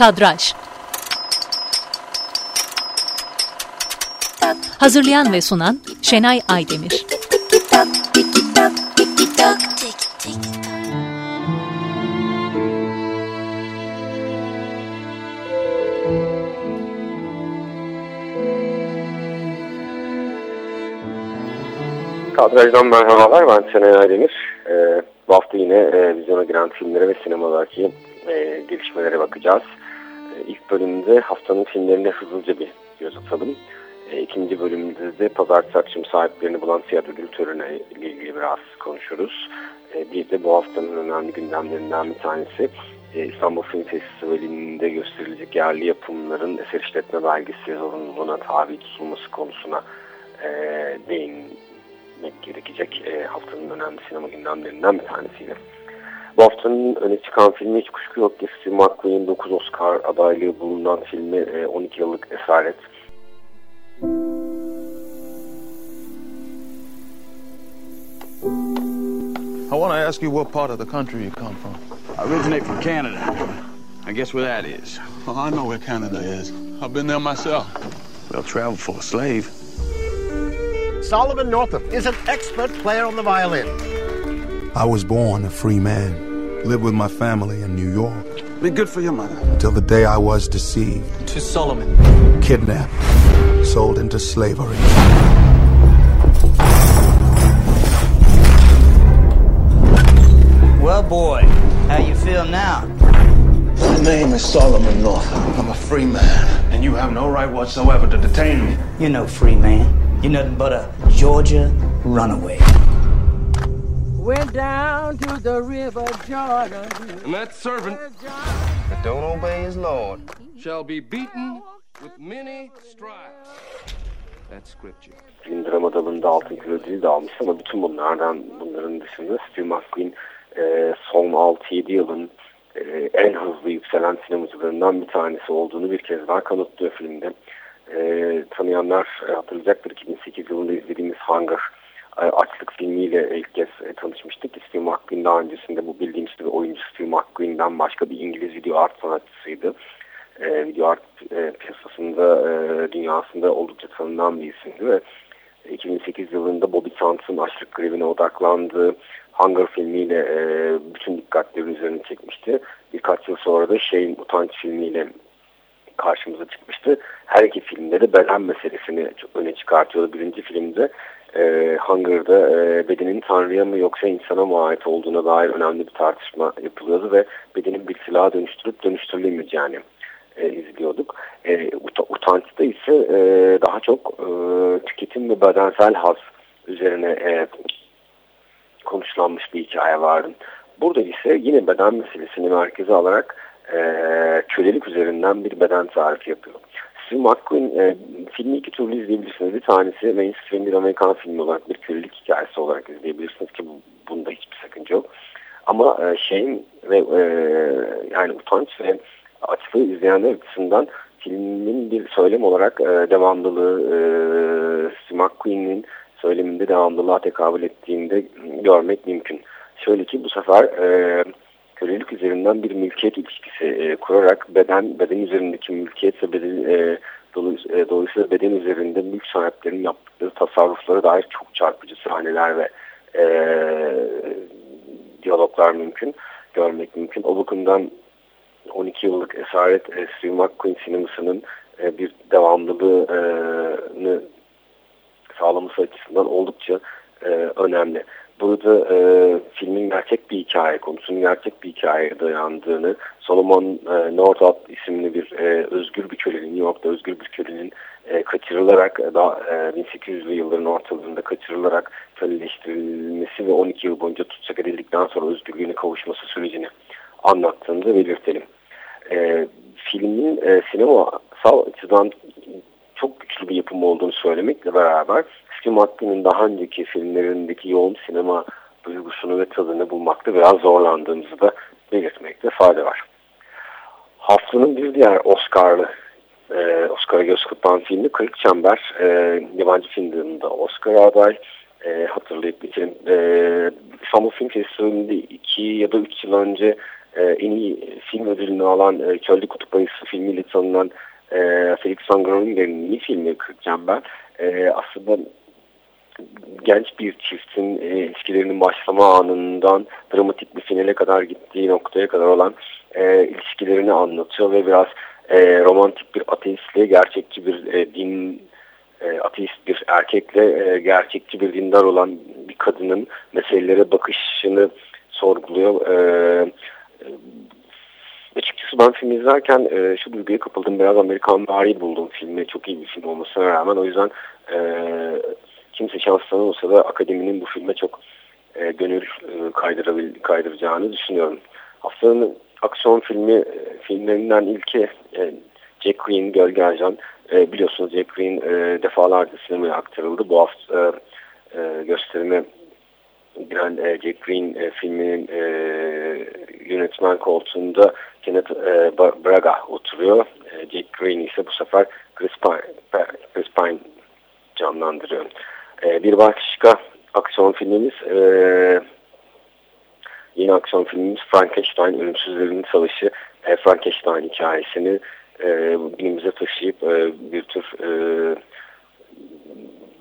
Kadraj Hazırlayan ve sunan Şenay Aydemir Kadrajdan merhabalar, ben Şenay Aydemir. Ee, bu hafta yine e, vizyona giren filmlere ve sinemadaki e, gelişmelere bakacağız. İlk bölümde haftanın filmlerine hızlıca bir göz atalım. E, ikinci bölümde de pazartesi akşam sahiplerini bulan tiyatro ödül töreni ilgili biraz konuşuruz. E, bir de bu haftanın önemli gündemlerinden bir tanesi e, İstanbul Film Festivali'nde gösterilecek yerli yapımların eser işletme belgesi zorunluluğuna tabi tutulması konusuna e, değinmek gerekecek e, haftanın önemli sinema gündemlerinden bir tanesiyle. Bu haftanın öne çıkan filmi hiç kuşku yok ki Steve McQueen'in 9 Oscar adaylığı bulunan filmi e, 12 yıllık Esaret. I want to ask you what part of the country you come from. I originate from Canada. I guess where that is. Well, I know where Canada is. I've been there myself. Well, travel for a slave. Solomon Northup is an expert player on the violin. I was born a free man, lived with my family in New York, Be good for your mother. till the day I was deceived, to Solomon. kidnapped, sold into slavery. Well, boy, how you feel now? My name is Solomon Northup. I'm a free man, and you have no right whatsoever to detain me. You're no free man. You're nothing but a Georgia runaway. Went down to the river Jordan. And that servant That don't obey his lord. shall be beaten with many stripes. That's scripture. film drama dalında altın kilo ödülü de almış ama bütün bunlardan bunların dışında Steve McQueen e, son 6-7 yılın e, en hızlı yükselen sinemacılarından bir tanesi olduğunu bir kez daha kanıtlıyor filmde. E, tanıyanlar e, hatırlayacaktır 2008 yılında izlediğimiz Hunger açlık filmiyle ilk kez e, tanışmıştık. Steve McQueen daha öncesinde bu bildiğimiz bir oyuncu Steve McQueen'den başka bir İngiliz video art sanatçısıydı. E, video art e, piyasasında, e, dünyasında oldukça tanınan bir isimdi ve 2008 yılında Bobby Sands'ın açlık grevine odaklandığı Hunger filmiyle e, bütün dikkatleri üzerine çekmişti. Birkaç yıl sonra da Şeyin Utanç filmiyle karşımıza çıkmıştı. Her iki filmde de beden meselesini çok öne çıkartıyordu. Birinci filmde e, Hunger'da e, bedenin Tanrı'ya mı yoksa insana mı ait olduğuna dair önemli bir tartışma yapılıyordu ve bedenin bir silaha dönüştürüp dönüştürülemeyeceğini e, izliyorduk. E, ut utançta ise e, daha çok e, tüketim ve bedensel haz üzerine e, konuşlanmış bir hikaye vardı. Burada ise yine beden meselesini merkeze alarak e, kölelik üzerinden bir beden tarifi yapıyor. Steve McQueen e, filmi iki türlü izleyebilirsiniz. Bir tanesi mainstream bir Amerikan filmi olarak bir kölelik hikayesi olarak izleyebilirsiniz ki bu, bunda hiçbir sakınca yok. Ama e, şeyin ve e, yani utanç ve açlığı izleyenler açısından filmin bir söylem olarak e, devamlılığı e, Steve McQueen'in söyleminde devamlılığa tekabül ettiğinde görmek mümkün. Şöyle ki bu sefer e, kölelik üzerinden bir mülkiyet ilişkisi e, kurarak beden beden üzerindeki mülkiyet ve beden, e, e, dolayısıyla beden üzerinde mülk sahiplerinin yaptıkları tasarruflara dair çok çarpıcı sahneler ve e, diyaloglar mümkün, görmek mümkün. O bakımdan 12 yıllık esaret e, Steve McQueen sinemasının e, bir devamlılığını sağlaması açısından oldukça e, önemli. Burada e, filmin gerçek bir hikaye, konusunun gerçek bir hikayeye dayandığını, Solomon e, Northup isimli bir e, özgür bir kölenin, New York'ta özgür bir kölenin e, kaçırılarak, e, daha e, 1800'lü yılların ortalarında kaçırılarak köleleştirilmesi ve 12 yıl boyunca tutsak edildikten sonra özgürlüğüne kavuşması sürecini anlattığını da belirtelim. E, filmin e, sinemasal açıdan çok güçlü bir yapım olduğunu söylemekle beraber Steve McQueen'in daha önceki filmlerindeki yoğun sinema duygusunu ve tadını bulmakta biraz zorlandığımızı da belirtmekte fayda var. Haftanın bir diğer Oscar'lı e, Oscar'a göz kırpan filmi Kırık Çember e, yabancı film dalında Oscar aday e, hatırlayıp bitirin. E, İstanbul Film Festivali'nde iki ya da üç yıl önce e, en iyi film ödülünü alan e, Çölde Kutup Ayısı filmiyle tanınan e, Felix Van Groninger'in iyi filmi Kırk ben. E, aslında genç bir çiftin e, ilişkilerinin başlama anından dramatik bir finale kadar gittiği noktaya kadar olan e, ilişkilerini anlatıyor ve biraz e, romantik bir ateistle gerçekçi bir e, din e, ateist bir erkekle e, gerçekçi bir dindar olan bir kadının meselelere bakışını sorguluyor. E, açıkçası ben film izlerken e, şu duyguya kapıldım. Biraz Amerikan vari buldum filmi. Çok iyi bir film olmasına rağmen. O yüzden e, kimse şanslı olsa da akademinin bu filme çok e, gönül e, kaydıracağını düşünüyorum. Haftanın aksiyon filmi e, filmlerinden ilki e, Jack Green, Gölge Ajan. E, biliyorsunuz Jack Green e, defalarca sinemaya aktarıldı. Bu hafta e, e, gösterime giren e, Jack Green e, filminin e, yönetmen koltuğunda Kenneth e, Braga oturuyor. E, Jack Green ise bu sefer Chris Pine, Chris Pine canlandırıyor. E, bir başka aksiyon filmimiz e, yeni aksiyon filmimiz Frankenstein Ölümsüzlerin Savaşı. E, Frankenstein hikayesini e, günümüze taşıyıp e, bir tür e,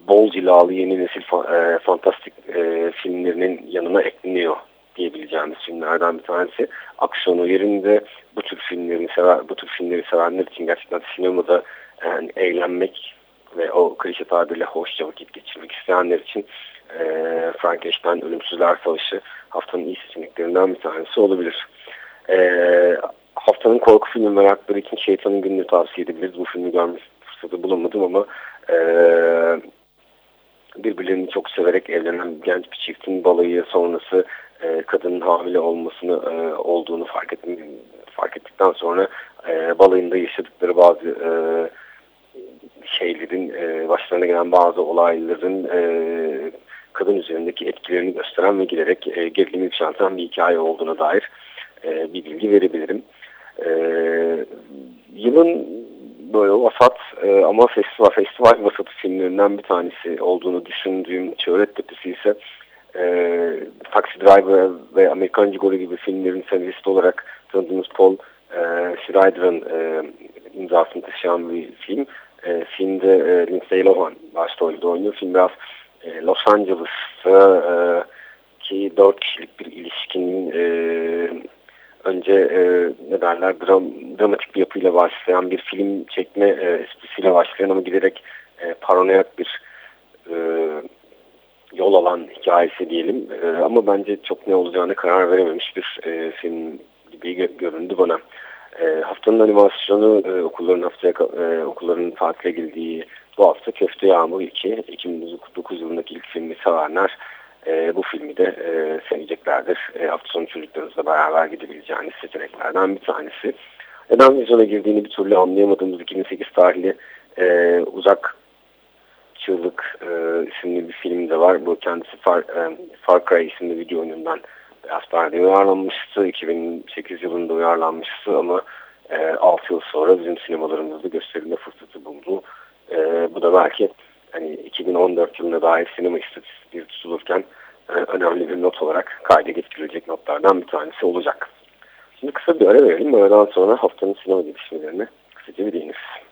bol cilalı yeni nesil fa e, fantastik e, filmlerinin yanına ekleniyor diyebileceğimiz filmlerden bir tanesi. Aksiyonu yerinde bu tür filmlerin sever, bu tür filmleri sevenler için gerçekten sinemada yani eğlenmek ve o klişe tabirle hoşça vakit geçirmek isteyenler için e, Frankenstein Ölümsüzler Savaşı haftanın iyi seçeneklerinden bir tanesi olabilir. E, haftanın korku filmi merakları için Şeytanın Gününü tavsiye edebiliriz. Bu filmi görme fırsatı bulamadım ama e, birbirlerini çok severek evlenen genç bir çiftin balayı sonrası e, kadının hamile olmasını e, olduğunu fark, ettim, fark ettikten sonra e, balayında yaşadıkları bazı e, şeylerin e, başlarına gelen bazı olayların e, kadın üzerindeki etkilerini gösteren ve giderek e, gerilimi yükselten bir hikaye olduğuna dair e, bir bilgi verebilirim. E, yılın böyle vasat e, ama festival, festival vasatı filmlerinden bir tanesi olduğunu düşündüğüm Çöret Tepesi ise e, Taxi Driver ve Amerikan Gigolo gibi filmlerin senaristi olarak tanıdığımız Paul e, Schrader'ın e, imzasını taşıyan bir film. E, filmde e, Lindsay Lohan başrolde oynuyor. Film biraz e, Los Angeles'ta e, ki dört kişilik bir ilişkinin e, önce e, ne derler dram, dramatik bir yapıyla başlayan bir film çekme e, esprisiyle başlayan ama giderek e, paranoyak bir e, yol alan hikayesi diyelim. E, ama bence çok ne olacağını karar verememiş bir e, film gibi göründü bana. E, haftanın animasyonu e, okulların haftaya e, okulların tatile girdiği bu hafta Köfte Yağmur 2 2009 yılındaki ilk filmi sevenler e, bu filmi de e, seveceklerdir. E, hafta sonu çocuklarınızla beraber gidebileceğiniz seçeneklerden bir tanesi. Neden vizyona girdiğini bir türlü anlayamadığımız 2008 tarihli e, Uzak Çığlık e, isimli bir film de var. Bu kendisi Far, e, Far Cry isimli video oyunundan Beyaz Perde'ye uyarlanmıştı. 2008 yılında uyarlanmıştı ama e, 6 yıl sonra bizim sinemalarımızda gösterilme fırsatı buldu. E, bu da belki hani 2014 yılına dair sinema istatistikleri tutulurken e, önemli bir not olarak kayda getirilecek notlardan bir tanesi olacak. Şimdi kısa bir ara verelim. Aradan sonra haftanın sinema gelişmelerine kısaca bir değiniriz.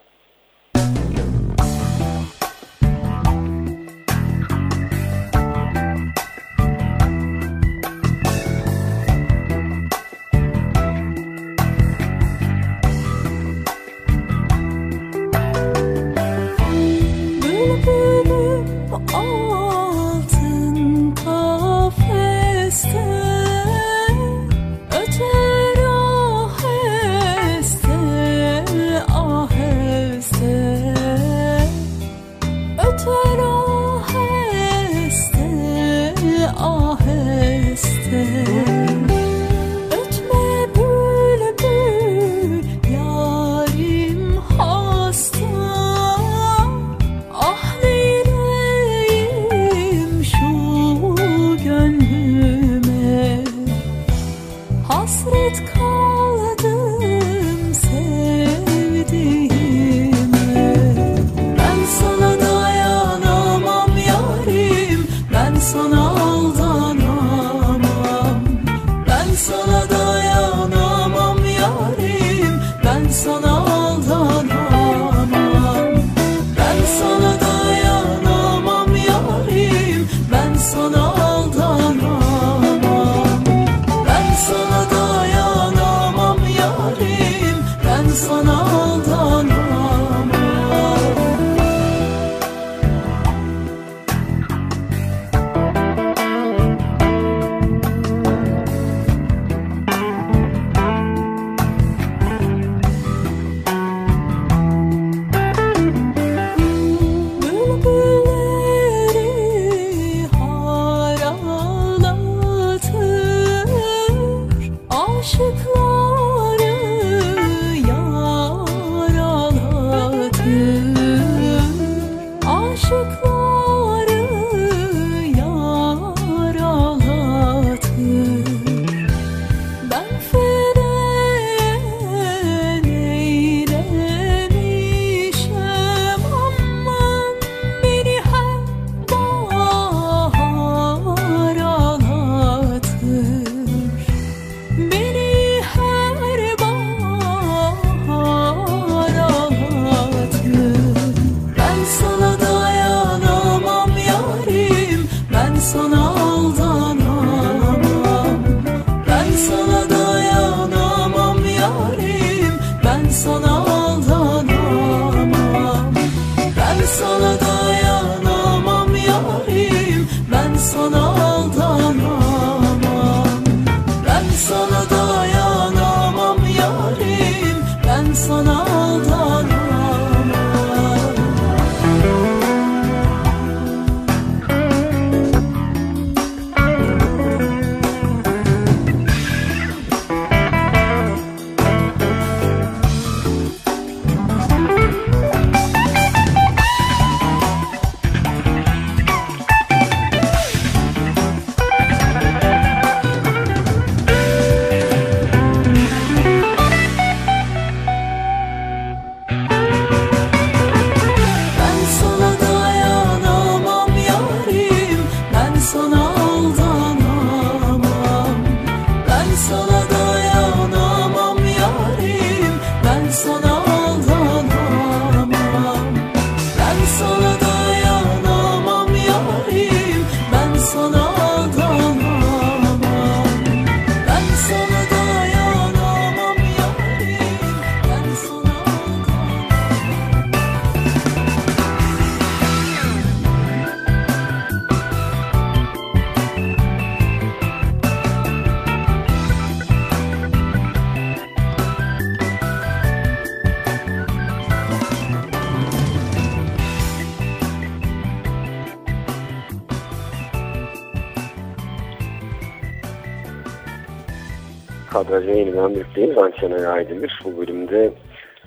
Kadraja yeniden birlikteyiz. Ben Şener Aydemir. Bu bölümde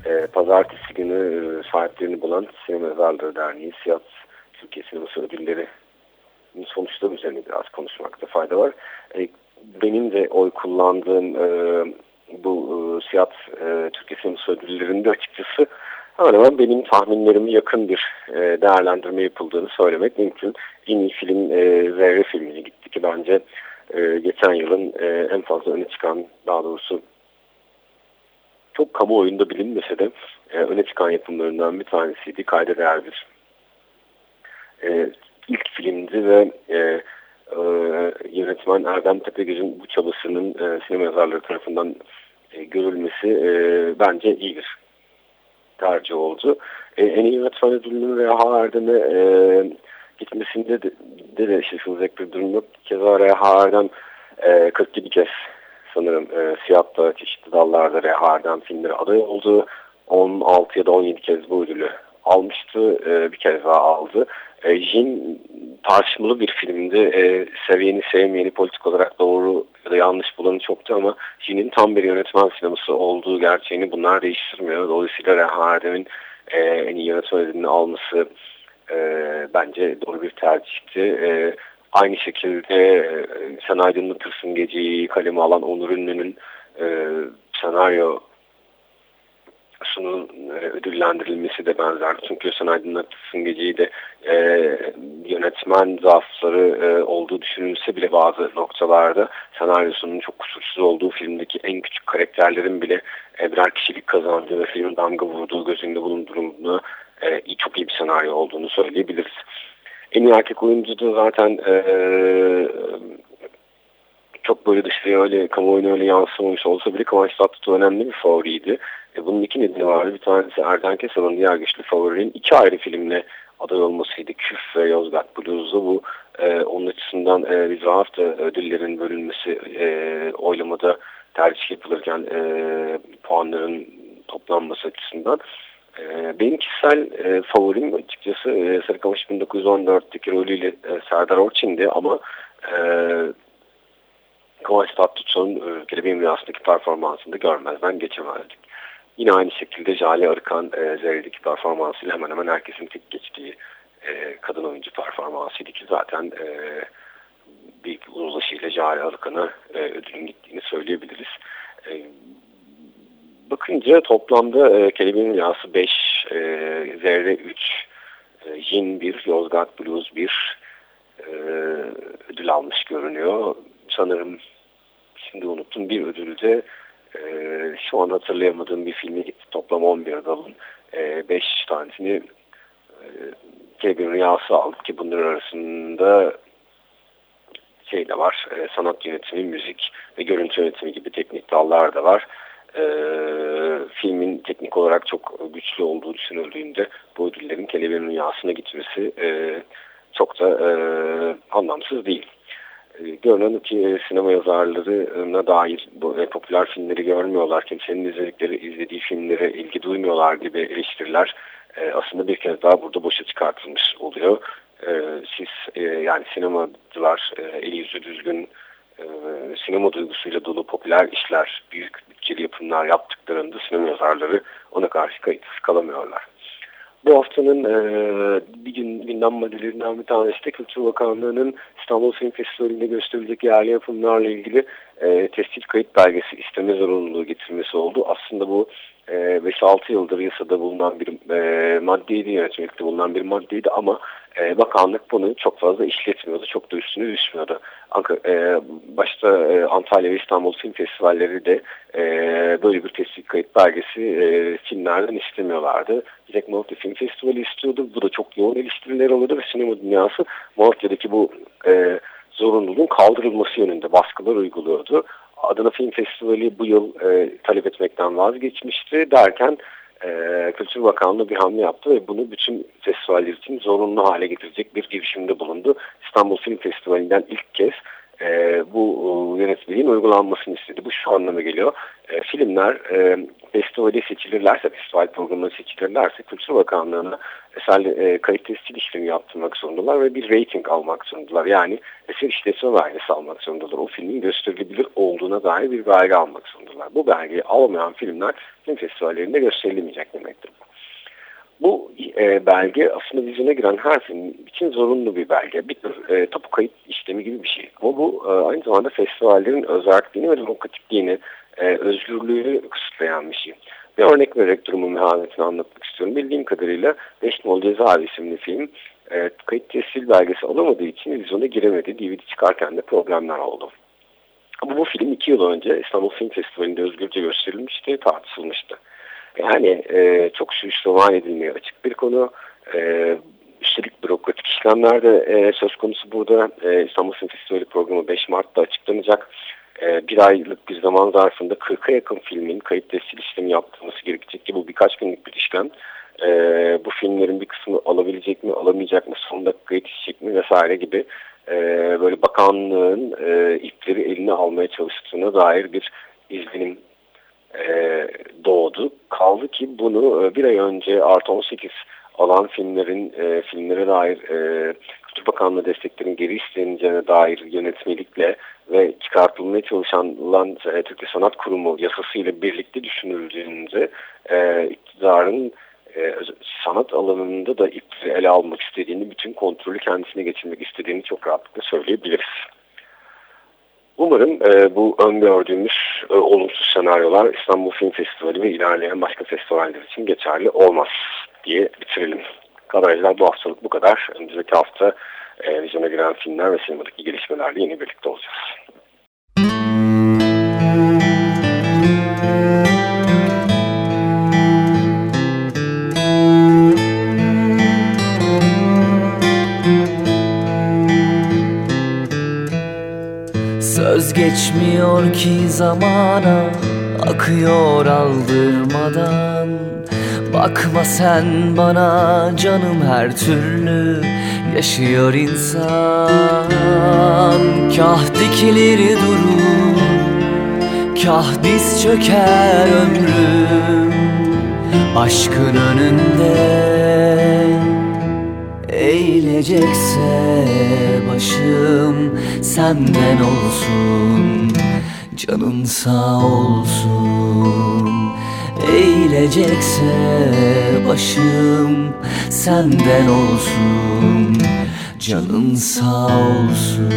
e, pazartesi günü e, sahiplerini bulan Sinema Yazarları Derneği Siyat Türkiye Sineması Ödülleri sonuçları üzerine biraz konuşmakta fayda var. E, benim de oy kullandığım e, bu e, Siyat e, Türkiye Sineması Ödülleri'nde açıkçası hemen benim tahminlerime yakın bir e, değerlendirme yapıldığını söylemek mümkün. En iyi film e, Zerre filmine gitti ki bence e, geçen yılın e, en fazla öne çıkan daha doğrusu çok kamuoyunda bilinmese de e, öne çıkan yapımlarından bir tanesiydi. Kayda değer bir e, ilk filmdi ve e, e, yönetmen Erdem Tepegöz'ün bu çabasının e, sinema yazarları tarafından e, görülmesi e, bence iyi bir tercih oldu. E, en iyi yönetmen ödülünün Reha Erdem'e e, gitmesinde de, de, de şaşılacak bir durum yok. Keza Reha Erdem e, 47 kez sanırım e, Siyah'ta çeşitli dallarda Reha Erdem filmleri aday oldu. 16 ya da 17 kez bu ödülü almıştı. E, bir kez daha aldı. E, Jin tartışmalı bir filmdi. E, seviyeni sevmeyeni politik olarak doğru ya da yanlış bulanı çoktu ama Jin'in tam bir yönetmen sineması olduğu gerçeğini bunlar değiştirmiyor. Dolayısıyla Reha Erdem'in e, en iyi yönetmen ödülünü alması e, bence doğru bir tercihti. E, aynı şekilde e, Sen Aydınlatırsın Geceyi kaleme alan Onur Ünlü'nün e, senaryo sunun e, ödüllendirilmesi de benzer. Çünkü Sen Aydınlatırsın Geceyi de e, yönetmen zaafları e, olduğu düşünülse bile bazı noktalarda senaryosunun çok kusursuz olduğu filmdeki en küçük karakterlerin bile e, birer kişilik kazandığı ve filmin damga vurduğu gözünde bulunduğunu e, çok iyi bir senaryo olduğunu söyleyebiliriz. En iyi erkek oyuncu da zaten e, çok böyle dışarıya öyle kamuoyuna öyle yansımamış olsa bile Kıvanç Tatlıtuğ önemli bir favoriydi. E, bunun iki nedeni vardı. Bir tanesi Erden Kesal'ın diğer güçlü favorinin iki ayrı filmle aday olmasıydı. Küf ve Yozgat Blues'u bu e, onun açısından e, bir hafta ödüllerin bölünmesi e, oylamada tercih yapılırken e, puanların toplanması açısından benim kişisel e, favorim açıkçası e, Sarıkamış 1914'teki rolüyle e, Serdar Orçin'di ama e, Kıvanç Tatlıtuğ'un e, Kelebeğin Rüyası'ndaki performansını görmezden geçemezdik. Yine aynı şekilde Jale Arıkan e, Zerre'deki performansıyla hemen hemen herkesin tek geçtiği e, kadın oyuncu performansıydı ki zaten e, bir uzlaşıyla Jale Arıkan'a e, ödülün gittiğini söyleyebiliriz. E, bakınca toplamda e, Kelebeğin Rüyası 5, e, Zerre 3, e, Jin 1, Yozgat Blues 1 e, ödül almış görünüyor. Sanırım şimdi unuttum bir ödülde e, şu an hatırlayamadığım bir filmi. Toplam 11 dalın 5 e, tanesini e, Kelebeğin Rüyası aldı ki bunların arasında şey de var, e, sanat yönetimi, müzik ve görüntü yönetimi gibi teknik dallar da var. E, filmin teknik olarak çok güçlü olduğu düşünüldüğünde bu ödüllerin Kelebeğin Rüyası'na gitmesi e, çok da e, anlamsız değil. E, görünen ki e, sinema yazarlarına dair bu e, popüler filmleri görmüyorlar, kimsenin izledikleri, izlediği filmlere ilgi duymuyorlar gibi eleştiriler e, aslında bir kez daha burada boşa çıkartılmış oluyor. E, siz e, yani sinemacılar e, eli yüzü düzgün e, sinema duygusuyla dolu popüler işler, büyük bütçeli yapımlar yaptıklarında sinema yazarları ona karşı kayıtsız kalamıyorlar. Bu haftanın e, bir gün gündem maddelerinden bir tanesi de Kültür Bakanlığı'nın İstanbul Film Festivali'nde gösterilecek yerli yapımlarla ilgili e, tescil kayıt belgesi isteme zorunluluğu getirmesi oldu. Aslında bu e, 5-6 yıldır yasada bulunan bir e, maddeydi, yönetmelikte bulunan bir maddeydi ama e, bakanlık bunu çok fazla işletmiyordu, çok da üstüne düşmüyordu. Ankara, e, başta e, Antalya ve İstanbul Film Festivalleri de e, böyle bir tescil kayıt belgesi e, filmlerden istemiyorlardı. Direkt Malatya Film Festivali istiyordu. Bu da çok yoğun eleştiriler alıyordu ve sinema dünyası Malatya'daki bu e, zorunluluğun kaldırılması yönünde baskılar uyguluyordu. Adana Film Festivali bu yıl e, talep etmekten vazgeçmişti derken e, Kültür Bakanlığı bir hamle yaptı ve bunu bütün festivaller için zorunlu hale getirecek bir girişimde bulundu. İstanbul Film Festivali'nden ilk kez e, bu e, yönetmeliğin uygulanmasını istedi. Bu şu anlama geliyor. E, filmler e, festivale seçilirlerse, festival programına seçilirlerse Kültür Bakanlığı'na eser e, kayıt tescil işlemi yaptırmak zorundalar ve bir rating almak zorundalar. Yani eser işletme belgesi almak zorundalar. O filmin gösterilebilir olduğuna dair bir belge almak zorundalar. Bu belgeyi almayan filmler film festivallerinde gösterilemeyecek demektir. Bu e, belge aslında vizyona giren her film için zorunlu bir belge. Bir tür e, tapu kayıt işlemi gibi bir şey. Ama bu e, aynı zamanda festivallerin özelliğini ve demokratikliğini, e, özgürlüğünü kısıtlayan bir şey. Bir örnek vererek durumun mehametini anlatmak istiyorum. Bildiğim kadarıyla Beş Nol Cezaevi isimli film e, kayıt tescil belgesi alamadığı için vizyona giremedi. DVD çıkarken de problemler oldu. Ama bu film iki yıl önce İstanbul Film Festivali'nde özgürce gösterilmişti, tartışılmıştı. Yani e, çok suistimal edilmeye açık bir konu. E, üstelik bürokratik işlemlerde e, söz konusu burada. E, İstanbul Film Festivali programı 5 Mart'ta açıklanacak. E, bir aylık bir zaman zarfında 40'a yakın filmin kayıt tescil işlemi yaptırması gerekecek ki bu birkaç günlük bir işlem. E, bu filmlerin bir kısmı alabilecek mi, alamayacak mı, son dakika yetişecek mi vesaire gibi e, böyle bakanlığın e, ipleri eline almaya çalıştığına dair bir izlenim e, doğdu. Kaldı ki bunu e, bir ay önce artı 18 alan filmlerin e, filmlere dair e, Kültür Bakanlığı desteklerin geri isteneceğine dair yönetmelikle ve çıkartılmaya çalışan e, Türkiye Sanat Kurumu yasasıyla birlikte düşünüldüğünde e, iktidarın sanat alanında da ele almak istediğini, bütün kontrolü kendisine geçirmek istediğini çok rahatlıkla söyleyebiliriz. Umarım e, bu öngördüğümüz e, olumsuz senaryolar İstanbul Film Festivali ve ilerleyen başka festivaller için geçerli olmaz diye bitirelim. Kabarajlar bu haftalık bu kadar. Önümüzdeki hafta e, vizyona giren filmler ve sinemadaki gelişmelerle yine birlikte olacağız. Geçmiyor ki zamana Akıyor aldırmadan. Bakma sen bana canım her türlü Yaşıyor insan. Kah dikilir durur Kah diz çöker ömrüm. Aşkın önünde Eğilecekse başım senden olsun Canın sağ olsun. Eğilecekse başım senden olsun Canın sağ olsun.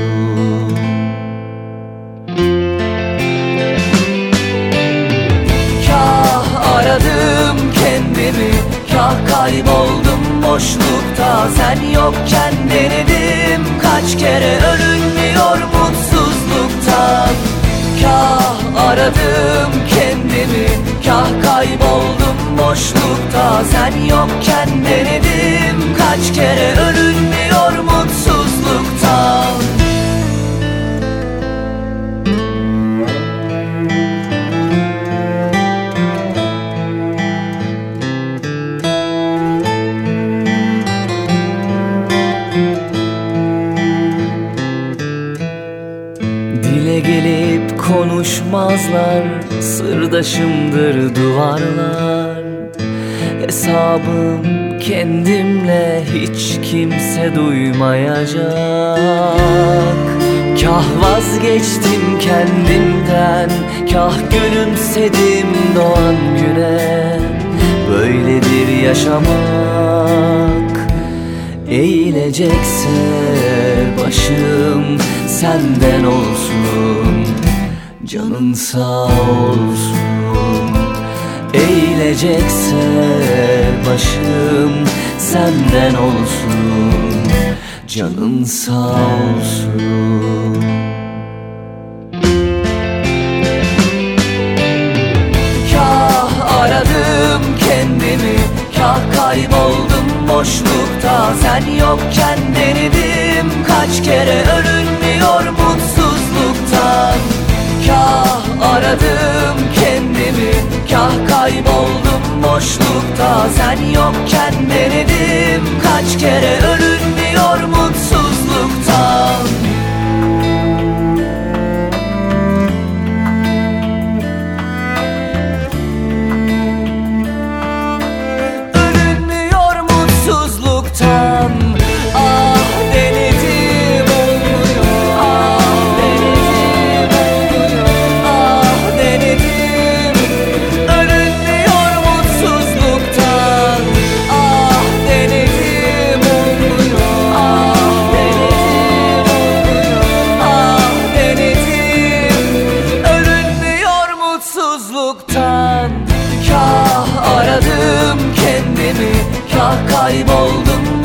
Kah aradım kendimi Kah kayboldum boşlukta. Sen yokken denedim. Kaç kere Ölünmüyor mutsuzluktan Kah aradım kendimi Kah kayboldum boşlukta. Sen yokken denedim. Kaç kere Ölünmüyor konuşmazlar Sırdaşımdır duvarlar. Hesabım kendimle hiç kimse duymayacak. Kah vazgeçtim kendimden Kah gülümsedim doğan güne. Böyledir yaşamak. Eğilecekse başım senden olsun Canın sağ olsun. Eğilecekse başım senden olsun. Canın sağ olsun. Kah aradım kendimi Kah kayboldum boşlukta. Sen yokken denedim kaç kere Ölünmüyor mutsuzluktan Kah aradım kendimi Kah kayboldum boşlukta. Sen yokken denedim kaç kere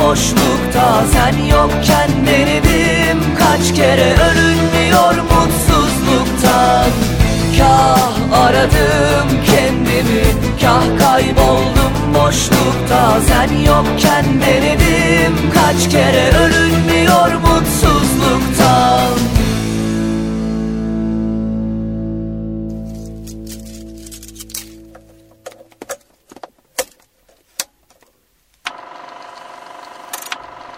boşlukta. Sen yokken denedim. Kaç kere Ölünmüyor mutsuzluktan. Kah aradım kendimi Kah kayboldum boşlukta. Sen yokken denedim. Kaç kere Ölünmüyor mutsuzluktan